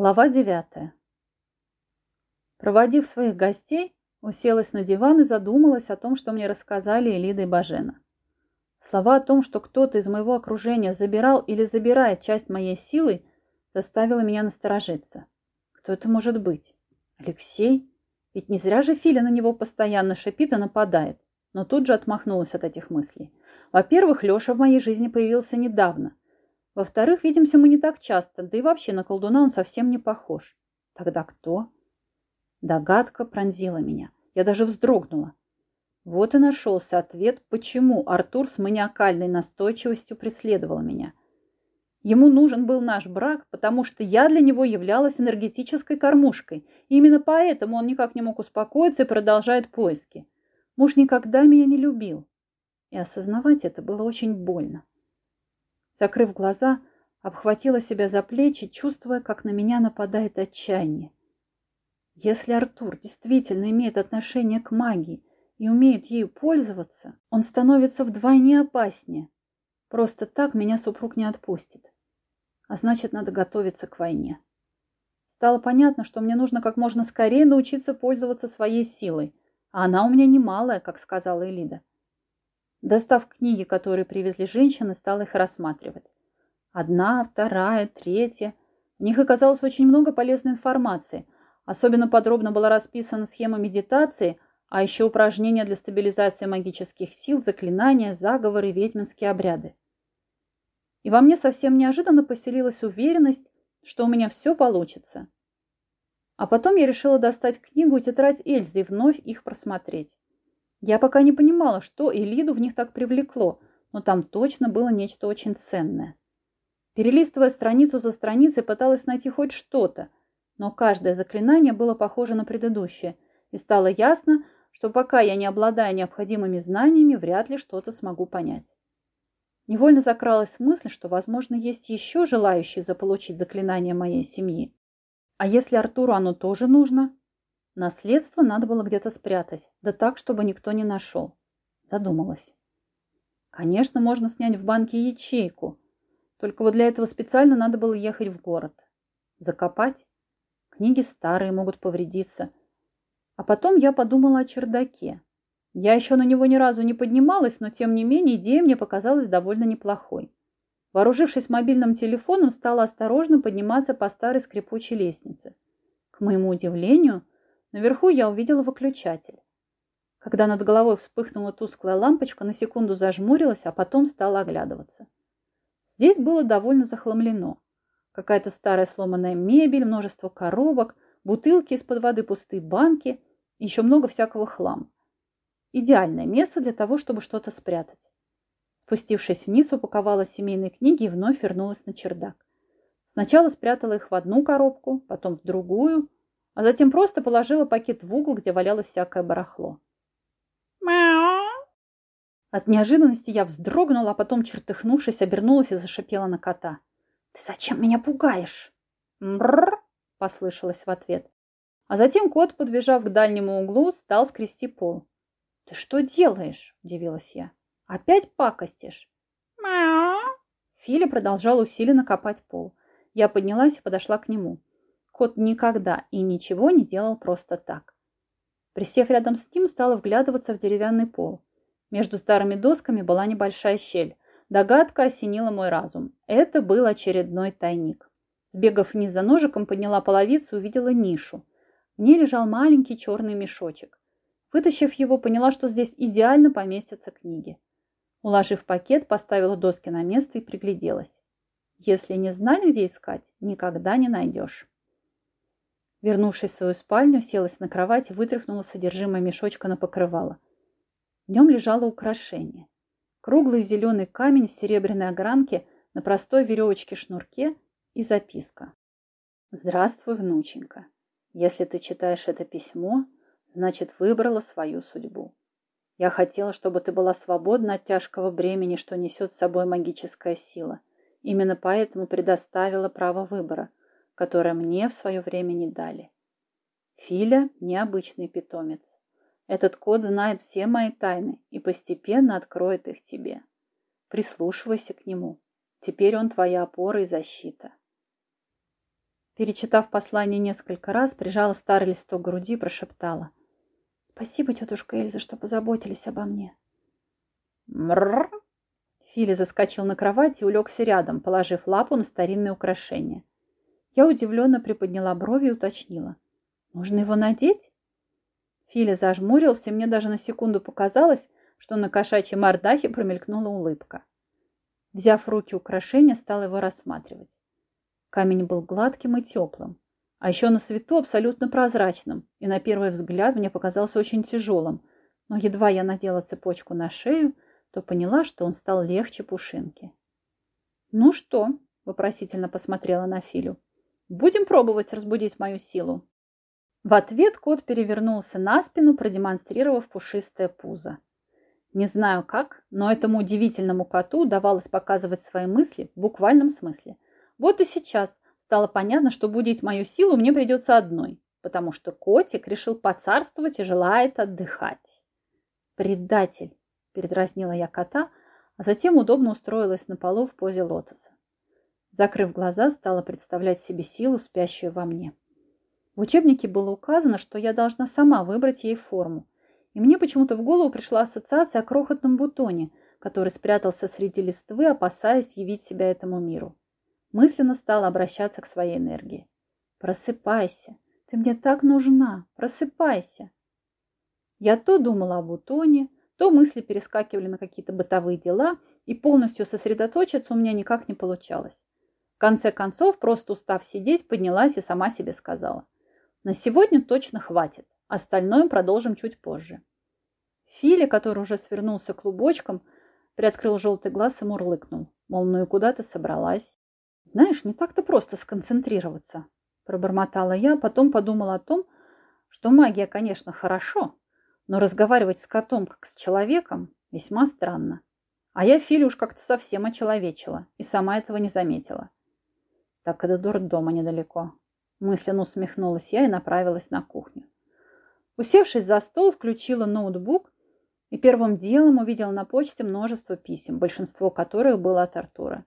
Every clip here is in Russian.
Глава девятая. Проводив своих гостей, уселась на диван и задумалась о том, что мне рассказали Элида и Бажена. Слова о том, что кто-то из моего окружения забирал или забирает часть моей силы, заставило меня насторожиться. Кто это может быть? Алексей? Ведь не зря же Филя на него постоянно шипит и нападает. Но тут же отмахнулась от этих мыслей. Во-первых, Леша в моей жизни появился недавно. Во-вторых, видимся мы не так часто, да и вообще на колдуна он совсем не похож. Тогда кто? Догадка пронзила меня. Я даже вздрогнула. Вот и нашелся ответ, почему Артур с маниакальной настойчивостью преследовал меня. Ему нужен был наш брак, потому что я для него являлась энергетической кормушкой. И именно поэтому он никак не мог успокоиться и продолжает поиски. Муж никогда меня не любил. И осознавать это было очень больно. Закрыв глаза, обхватила себя за плечи, чувствуя, как на меня нападает отчаяние. Если Артур действительно имеет отношение к магии и умеет ею пользоваться, он становится вдвойне опаснее. Просто так меня супруг не отпустит. А значит, надо готовиться к войне. Стало понятно, что мне нужно как можно скорее научиться пользоваться своей силой, а она у меня немалая, как сказала Элида. Достав книги, которые привезли женщины, стал их рассматривать. Одна, вторая, третья. В них оказалось очень много полезной информации. Особенно подробно была расписана схема медитации, а еще упражнения для стабилизации магических сил, заклинания, заговоры, ведьминские обряды. И во мне совсем неожиданно поселилась уверенность, что у меня все получится. А потом я решила достать книгу и тетрадь Эльзы и вновь их просмотреть. Я пока не понимала, что Элиду в них так привлекло, но там точно было нечто очень ценное. Перелистывая страницу за страницей, пыталась найти хоть что-то, но каждое заклинание было похоже на предыдущее, и стало ясно, что пока я не обладаю необходимыми знаниями, вряд ли что-то смогу понять. Невольно закралась мысль, что, возможно, есть еще желающие заполучить заклинание моей семьи. А если Артуру оно тоже нужно? Наследство надо было где-то спрятать, да так, чтобы никто не нашел. Задумалась. Конечно, можно снять в банке ячейку, только вот для этого специально надо было ехать в город. Закопать? Книги старые могут повредиться. А потом я подумала о чердаке. Я еще на него ни разу не поднималась, но тем не менее идея мне показалась довольно неплохой. Вооружившись мобильным телефоном, стала осторожно подниматься по старой скрипучей лестнице. К моему удивлению, Наверху я увидела выключатель. Когда над головой вспыхнула тусклая лампочка, на секунду зажмурилась, а потом стала оглядываться. Здесь было довольно захламлено. Какая-то старая сломанная мебель, множество коробок, бутылки из-под воды, пустые банки, еще много всякого хлама. Идеальное место для того, чтобы что-то спрятать. Спустившись вниз, упаковала семейные книги и вновь вернулась на чердак. Сначала спрятала их в одну коробку, потом в другую, а затем просто положила пакет в угол, где валялось всякое барахло. «Мяу!» От неожиданности я вздрогнула, а потом, чертыхнувшись, обернулась и зашипела на кота. «Ты зачем меня пугаешь?» «Мрррр!» – послышалось в ответ. А затем кот, подбежав к дальнему углу, стал скрести пол. «Ты что делаешь?» – удивилась я. «Опять пакостишь?» «Мяу!» Филя продолжал усиленно копать пол. Я поднялась и подошла к нему. Кот никогда и ничего не делал просто так. Присев рядом с ним, стала вглядываться в деревянный пол. Между старыми досками была небольшая щель. Догадка осенила мой разум. Это был очередной тайник. Сбегав вниз за ножиком, подняла половицу и увидела нишу. В ней лежал маленький черный мешочек. Вытащив его, поняла, что здесь идеально поместятся книги. Уложив пакет, поставила доски на место и пригляделась. Если не знали, где искать, никогда не найдешь. Вернувшись в свою спальню, селась на кровать и вытряхнула содержимое мешочка на покрывало. В нем лежало украшение. Круглый зеленый камень в серебряной огранке на простой веревочке-шнурке и записка. «Здравствуй, внученька. Если ты читаешь это письмо, значит, выбрала свою судьбу. Я хотела, чтобы ты была свободна от тяжкого бремени, что несет с собой магическая сила. Именно поэтому предоставила право выбора – которое мне в свое время не дали. Филя – необычный питомец. Этот кот знает все мои тайны и постепенно откроет их тебе. Прислушивайся к нему. Теперь он твоя опора и защита. Перечитав послание несколько раз, прижала старый листок к груди и прошептала. «Спасибо, тетушка Эльза, что позаботились обо мне». «Мрррр!» Филя заскочил на кровать и улегся рядом, положив лапу на старинное украшение. Я удивленно приподняла брови и уточнила. «Можно его надеть?» Филя зажмурился, и мне даже на секунду показалось, что на кошачьей мордахе промелькнула улыбка. Взяв в руки украшение, стал его рассматривать. Камень был гладким и теплым, а еще на свету абсолютно прозрачным, и на первый взгляд мне показался очень тяжелым, но едва я надела цепочку на шею, то поняла, что он стал легче пушинки. «Ну что?» – вопросительно посмотрела на Филю. «Будем пробовать разбудить мою силу». В ответ кот перевернулся на спину, продемонстрировав пушистое пузо. Не знаю как, но этому удивительному коту удавалось показывать свои мысли в буквальном смысле. Вот и сейчас стало понятно, что будить мою силу мне придется одной, потому что котик решил поцарствовать и желает отдыхать. «Предатель!» – передразнила я кота, а затем удобно устроилась на полу в позе лотоса. Закрыв глаза, стала представлять себе силу, спящую во мне. В учебнике было указано, что я должна сама выбрать ей форму. И мне почему-то в голову пришла ассоциация о крохотном бутоне, который спрятался среди листвы, опасаясь явить себя этому миру. Мысленно стала обращаться к своей энергии. «Просыпайся! Ты мне так нужна! Просыпайся!» Я то думала о бутоне, то мысли перескакивали на какие-то бытовые дела, и полностью сосредоточиться у меня никак не получалось. Конце концов, просто устав сидеть, поднялась и сама себе сказала – на сегодня точно хватит. Остальное продолжим чуть позже. Филя, который уже свернулся клубочком, приоткрыл желтый глаз и мурлыкнул. Мол, ну и куда ты собралась? Знаешь, не так-то просто сконцентрироваться, пробормотала я, потом подумала о том, что магия, конечно, хорошо, но разговаривать с котом, как с человеком, весьма странно. А я Филю уж как-то совсем очеловечила и сама этого не заметила. Так и до дурдома недалеко. Мысленно усмехнулась я и направилась на кухню. Усевшись за стол, включила ноутбук и первым делом увидела на почте множество писем, большинство которых было от Артура.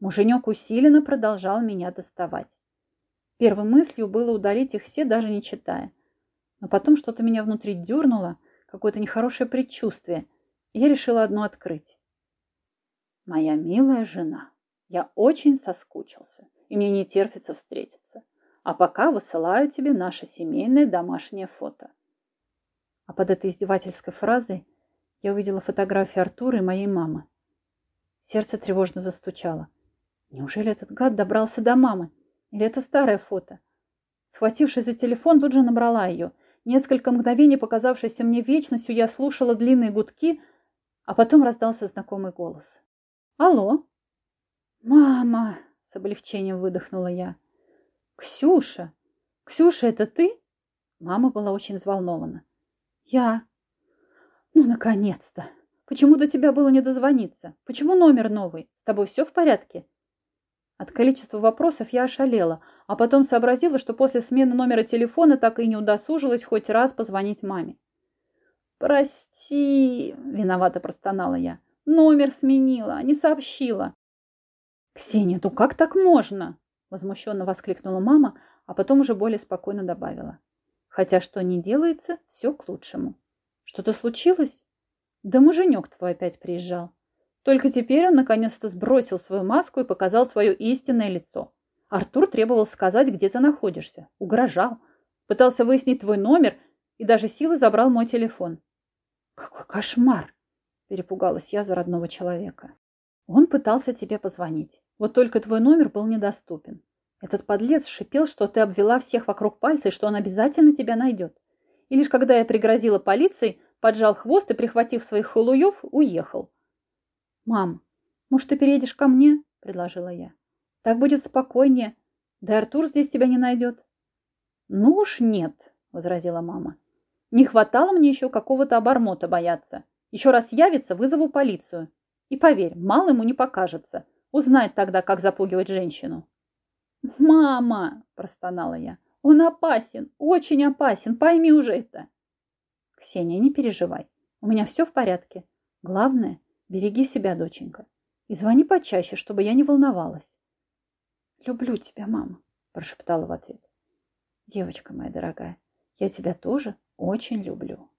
Муженек усиленно продолжал меня доставать. Первой мыслью было удалить их все, даже не читая. Но потом что-то меня внутри дернуло, какое-то нехорошее предчувствие, и я решила одно открыть. «Моя милая жена, я очень соскучился, и мне не терпится встретиться. А пока высылаю тебе наше семейное домашнее фото. А под этой издевательской фразой я увидела фотографию Артура и моей мамы. Сердце тревожно застучало. Неужели этот гад добрался до мамы? Или это старое фото? Схватившись за телефон, тут же набрала ее. Несколько мгновений, показавшейся мне вечностью, я слушала длинные гудки, а потом раздался знакомый голос. «Алло?» «Мама!» — с облегчением выдохнула я. «Ксюша! Ксюша, это ты?» Мама была очень взволнована. «Я». «Ну, наконец-то! Почему до тебя было не дозвониться? Почему номер новый? С тобой все в порядке?» От количества вопросов я ошалела, а потом сообразила, что после смены номера телефона так и не удосужилась хоть раз позвонить маме. «Прости!» – виновато простонала я. «Номер сменила, не сообщила». «Ксения, ну как так можно?» Возмущенно воскликнула мама, а потом уже более спокойно добавила. Хотя что не делается, все к лучшему. Что-то случилось? Да муженек твой опять приезжал. Только теперь он наконец-то сбросил свою маску и показал свое истинное лицо. Артур требовал сказать, где ты находишься. Угрожал. Пытался выяснить твой номер и даже силы забрал мой телефон. Какой кошмар! Перепугалась я за родного человека. Он пытался тебе позвонить. Вот только твой номер был недоступен. Этот подлец шипел, что ты обвела всех вокруг пальца и что он обязательно тебя найдет. И лишь когда я пригрозила полиции, поджал хвост и, прихватив своих халуев, уехал. «Мам, может, ты переедешь ко мне?» – предложила я. «Так будет спокойнее. Да Артур здесь тебя не найдет». «Ну уж нет», – возразила мама. «Не хватало мне еще какого-то обормота бояться. Еще раз явится, вызову полицию. И поверь, мало ему не покажется. Узнать тогда, как запугивать женщину. «Мама!» – простонала я. «Он опасен, очень опасен, пойми уже это!» «Ксения, не переживай, у меня все в порядке. Главное, береги себя, доченька, и звони почаще, чтобы я не волновалась». «Люблю тебя, мама, прошептала в ответ. Девочка моя дорогая, я тебя тоже очень люблю.